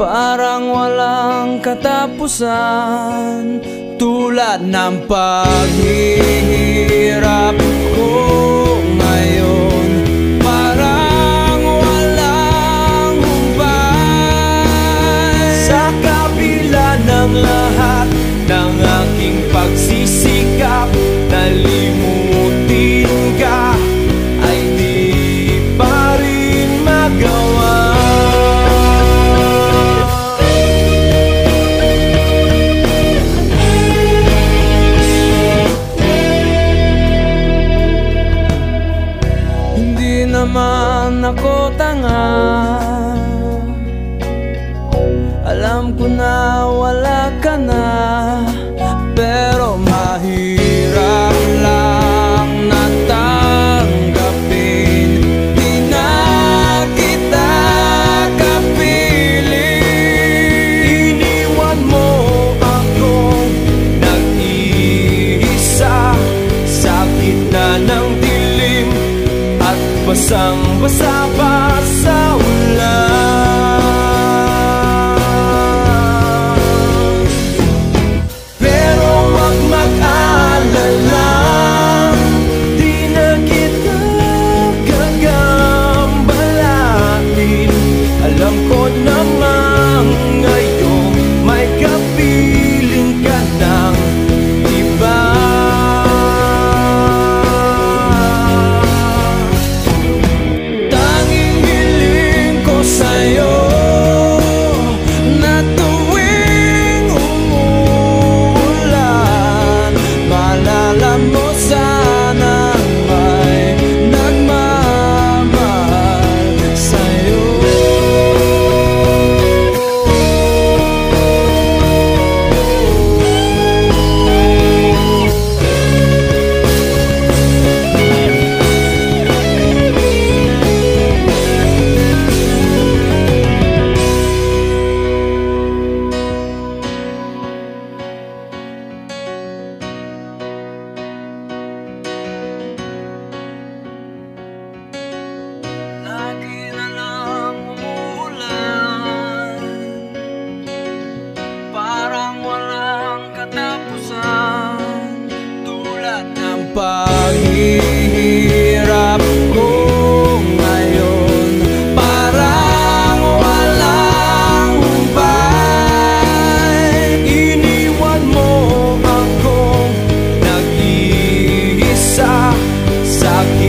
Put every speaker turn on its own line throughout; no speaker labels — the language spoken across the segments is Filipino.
Parang walang katapusan Tulad ng paghihirap ko. naman ako tanga.
sang besapa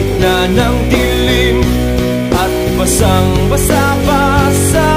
gitna ng dilim At basang-basa pa sa